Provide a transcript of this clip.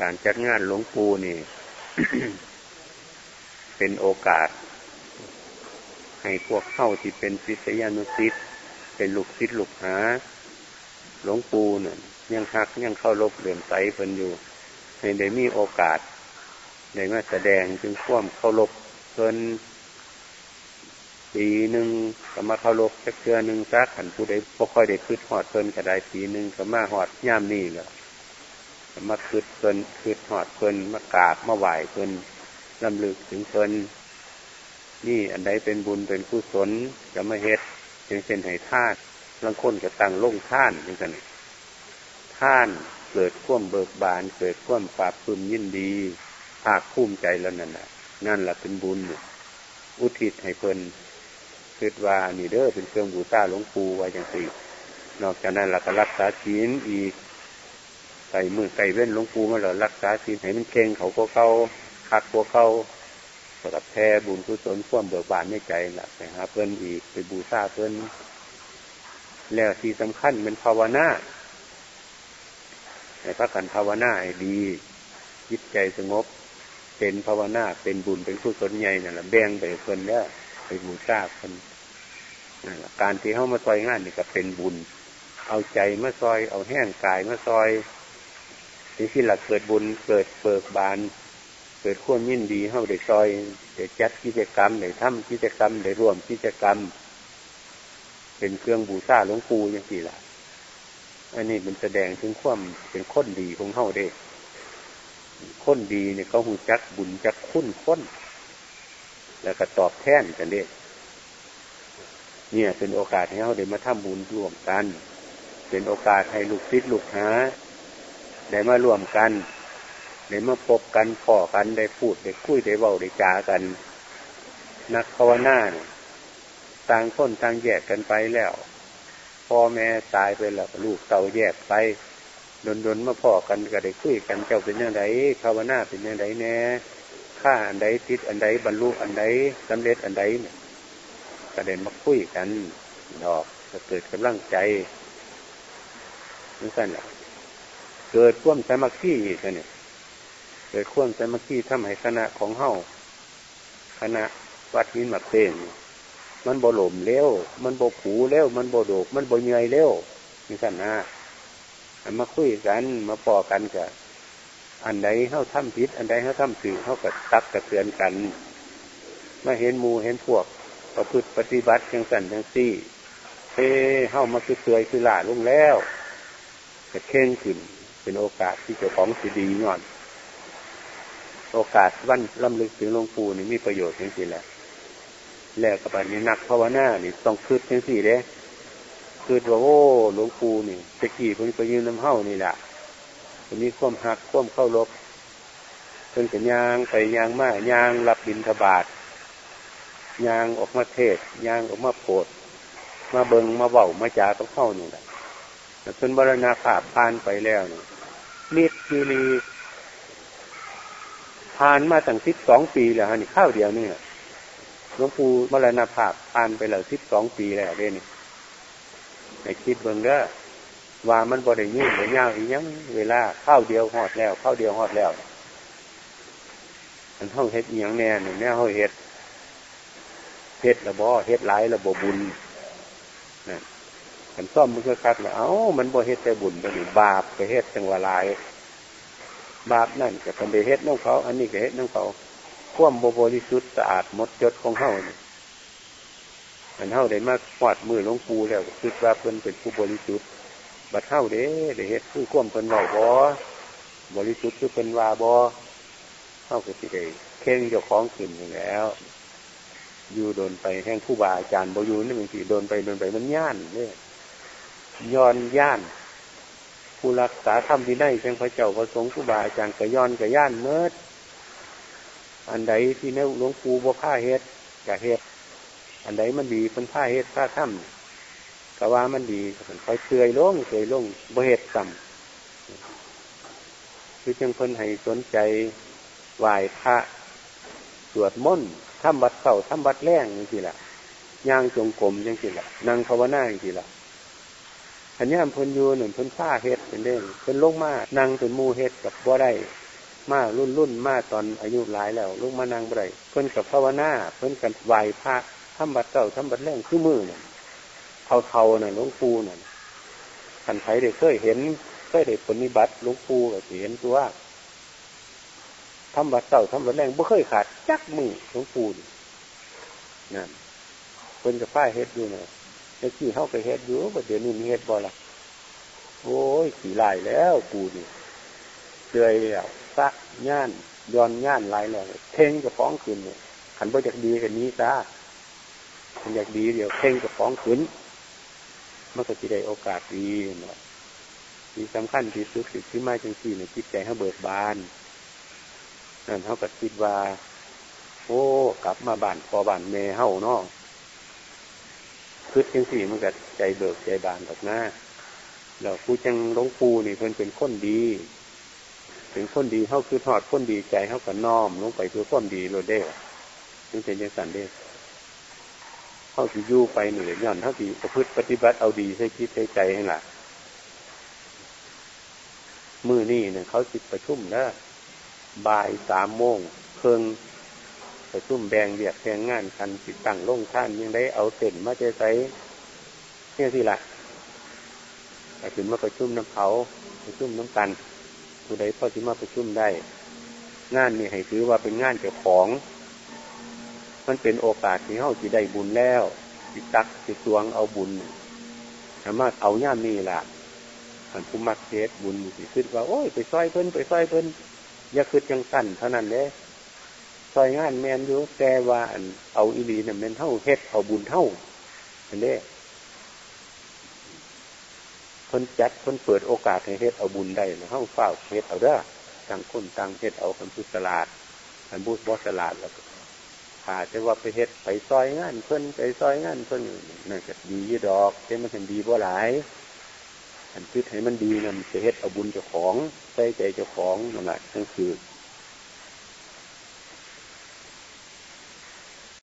การจัดงานหลวงปู่นี่ เป็นโอกาส ให้พวกเข้าที่เป็นศิษยานุศิษย์เป็นลูกศิษย์ลูกหา หลวงปู่เนี่ยยังฮักยังเข้ารบเหลื่อมใสเพิ่นอยู่ให้ได้มีโอกาสได้มาแสดงจึงคว่ำเข้ารบเพิ่นปีหนึ่งก็มาเข้ารบสักเทือหนึ่งสักขันผู้ใดพอค่อยได้คืดหอดเพิ่นก็ได้ปีหนึ่งก็มาหอดย่ามนี่แหละ มาคืดเพิ่นคืดหอดเพิ่นมากราบมาไหวเพิ่นลำลึกถึงเพิ่นนี่อันใดเป็นบุญเป็นกุศลจะมาเฮ็ดจึงเป็นให้ท่านลังคนก็ตั้งลงท่านอย่างกันท่านเกิดข่วมเบิกบาน เกิดข่วมปราบปลื้มยินดีภาคภูมิใจแล้วนั่นแหละนั่นแหละเป็นบุญอุทิศให้เพิ่นคิดว่านี่เด้อเป็นเครื่องบูชาหลวงปู่ไว้อย่างสี่นอกจากนั้นเราก็รักษาศีลอีก ใส่มือใส่เว้นหลวงปู่มาแล้วรักษาศีลให้มันเข่งเขาพวกเข้าคักพวกเขาสำหรับแพ้บุญกุศลข่วมเบิกบานในใจละไปหาเพิ่นอีกไปบูชาเพิ่นแล้วที่สำคัญเป็นภาวนาในพระกันภาวนาให้ดีจิตใจสงบ เป็นภาวนาเป็นบุญเป็นกุศลใหญ่นั่นแหละแบ่งไปเพิ่นแล้วไปบูชาเพิ่นนั่นแหละการที่เข้ามาซอยงานนี่ก็เป็นบุญ เอาใจมาซอย เอาแห้งกายมาซอย ที่ที่หลักเกิดบุญเกิดเปิกบาน เกิดข้อยินดีเข้าได้ซอยได้จัดกิจกรรมได้ทำกิจกรรมได้ร่วมกิจกรรม เป็นเครื่องบูชาหลวงปู่อย่างที่ละอันนี้มันแสดงถึงความเป็นคนดีของเขาเด้คนดีเนี่ยเขาหูจักบุญจักคุ้นค้น แล้วก็ตอบแทนกันเด้เนี่ยเป็นโอกาสให้เขาได้มาทำบุญร่วมกัน เป็นโอกาสให้ลูกศิษย์ลูกหา ได้มาร่วมกันได้มาพบกันขอกันได้พูดได้คุยได้เว้าได้จากัน นักภาวนาเนี่ยต่างคนต่างแยกกันไปแล้วพ่อแม่ตายไปแล้วลูกเต่าแยกไปดนดนมาพ่อกันก็ได้คุยกันเจ้าเป็นยังไงภาวนาเป็นยังไงแน่ข้าอันใดทิศอันใดบรรลุอันใดสำเร็จอันใดเนี่ยก็ได้มาคุยกันดอกจะเกิดกำลังใจนั่นแหละ เกิดข่วมสมัคคีกันเนี่ยเกิดข่วมสมัคคีทำให้คณะของเฮาคณะวัดหินหมักเต้นมันบ่หลมเร็วมันบ่ผูเร็วมันบ่โดก มันบ่เหนื่อยเร็วนี่สั่นนะมาคุยกันมาปอกันกับอันใดเข้าทำผิดอันใดเข้าทำสื่อเข้ากับตักกับเตือนกันมาเห็นมูเห็นพวก ประพฤติปฏิบัติยังสั่นยังซี่เฮ้เข้ามาคือเตยคือหลาลงแล้วจะเข่งขึ้น เป็นโอกาสที่เจ้าของสิดีงอนโอกาสวันล่ำลึกถึงหลวงปู่นี่มีประโยชน์จริงๆแหละแล้วกับอันนี้นักภาวนานี่ต้องคืดทั้งสี่เด้คืดว่าโอ้หลวงปู่นี่ตะกี้เพิ่นไปยืนน้ำเฮ้านี่แหละตรงนี้ควมหักควมเข้ารบเพิ่นกับยางไปยางมากยางรับบินทบาทยางออกมาเทศยางออกมาโปรดมาเบิงมาเบามาจาต้องเข้านี่แหละแต่เพิ่นบรณาภาพผ่านไปแล้วเนี่ย มิดยูรีผ่านมาตั้งสิบสองปีแล้วฮะนี่ข้าวเดียวนี่หลวงปู่มรณภาพผ่านไปแล้วสิบสองปีแล้วเด้นี่ในคิดเบิ่งก็ว่ามันบ่ได้ยืดได้ยาวอีกยังเวลาข้าวเดียวหอดแล้วข้าวเดียวหอดแล้วมันเท่าเฮ็ดอียังแน่หนึ่งแน่เท่าเฮ็ดเฮ็ดระบอเฮ็ดหลายระบบบุญนะ ขันซ่อมมันก็คัดแล้วเอ้ามันบ่เฮ็ดแต่บุญตัวนี้บาปไปเฮ็ดจังหวะลาย บาปนั่นกับคนไปเฮ็ดน้องเขา อันนี้ก็เฮ็ดน้องเขาคว่ำบบริสุทธิ์สะอาดหมดจดของเขาเนี่ยมันเท่าได้มากวาดมือหลวงปู่แล้วคิดว่าเพิ่นเป็นผู้บริสุทธิ์บัดเท่าเด้ได้เฮ็ดคือข่วมเพิ่นเบาบอบริสุทธิ์คือเพิ่นว่าบอเท่ากับสิได้เข่งเจ้าของขึ้นอยู่แล้วอยู่โดนไปแห่งผู้บาอาจารย์บอยู่นี่บางทีโดนไปโดนไปมันย่านเนี่ย ย้อนย่าน ผู้รักษาธรรมที่ได้เพียงพระเจ้าพระสงฆ์ผู้บาอาจารย์ก็ย้อนก็ย่านเมื่ออันใดที่ในหลวงปู่บ่ผ้าเฮ็ดกะเฮ็ดอันใดมันดีเป็นผ้าเฮ็ดผ้าถ้ำกะว่ามันดีคอยเฉยลงเฉยลงบ่เฮ็ดต่ำคือจังเพิ่นให้สนใจไหว้พระสวดมนต์ทำบัดเข่าทำบัดแรงอย่างที่ละย่างจงกรมอย่างที่ละนั่งภาวนาอย่างที่ละ อันนี้เพิ่นยู่หนึ่งเพิ่นผ้าเฮ็ดเป็นเรื่องเพิ่นลงมานั่งเป็นมูเฮ็ดกับบ่ได้มารุ่นรุ่นมาตอนอายุหลายแล้วลูกมานางไรเพิ่นกับภาวนาเพิ่นกันไหวพระทำบัดเก่าทำบัดแรงคือมือเนี่ยเท่าเท่าน่ะหลวงปู่น่ะขันไผได้เคยเห็นเคยได้ผลนิบัติหลวงปู่ก็เห็นตัวทำบัดเก่าทำบัดแรงบ่เคยขาดจักมือหลวงปู่นั่นเพิ่นกับฝ้ายเฮ็ดอยู่น่ะ ไอ้ที่เขาไปเฮ็ดอยู่บ่เดี๋ยวนี้มีเฮ็ดบ่ละโอ้ยขี่ลายแล้วปู่นี่เดือยแล้วซะย่านย้อนย่านลายแล้วเท่งจะฟ้องขึ้นเนี่ยขันบ่จากดีกันนี้ซะมันอยากดีเดี๋ยวเท่งจะฟ้องขึ้นมันก็จะได้โอกาสดีเนาะที่สำคัญที่สุดคือที่มาจังสี่เนี่ยจิตใจเขาเบิกบานนั่นเขาก็คิดว่า โอ้ กลับมาบ้านพอบ้านเมเฮาเนาะ คือจังสี่มันก็ใจเบิกใจบานออกหน้าเราผู้จังหลวงปู่นี่เพิ่นเป็นคนดีเป็นคนดีเขาคือทอดคนดีใจเขาก็น้อมลงไปเพื่อความดีโรเด้นี่เป็นยังสันเด้เขาสิยู่ไปเหนือย่อนเขาสิประพฤติปฏิบัติเอาดีใช้คิดใช้ใจให้ล่ะมือนี่เนี่ยเขาจิตประชุมแล้วบ่ายสามโมงเพิ่ง ประชุมแบงเบียดแข่งงานคันติดตั้งลงท่านยังได้เอาเต็นมาเจใส่เนี่ยสิล่ะแต่ถึงมาประชุมน้ำเขาประชุมน้ำกันผู้ใดพอที่มาประชุมได้ งานนี่ให้ถือว่าเป็นงานเจ้าของ มันเป็นโอกาสที่เขาจีได้บุญแล้วจิตักจิตวงเอาบุญสามารถเอาย่ามนี่ล่ะอันผู้มักเทศบุญสิคิดว่า โอ้ยไปซอยเพิ่นไปซอยเพิ่นอย่าคิดจังสั้นเท่านั้นเลย ซอยงานแมนอยู่แต่ว่าอันเอาอีลีเนี่ยแมนเท่าเฮ็ดเอาบุญเท่าอันนี้คนจัดคนเปิดโอกาสให้เฮ็ดเอาบุญได้นะเฮ้าเฝ้าเฮ็ดเอาเด้อต่างคนต่างเฮ็ดเอาคนพุทธลาดคนพุทธบอสลาดแล้วขาจะว่าไปเฮ็ดไปซอยงานเพิ่นไปซอยงานเพิ่นนั่นก็ดียี่ดอกแต่มันเป็นดีบ่หลายอันคิดให้มันดีนั่นจะเฮ็ดเอาบุญเจ้าของใส่ใจเจ้าของนั่นแหละนั่นคือ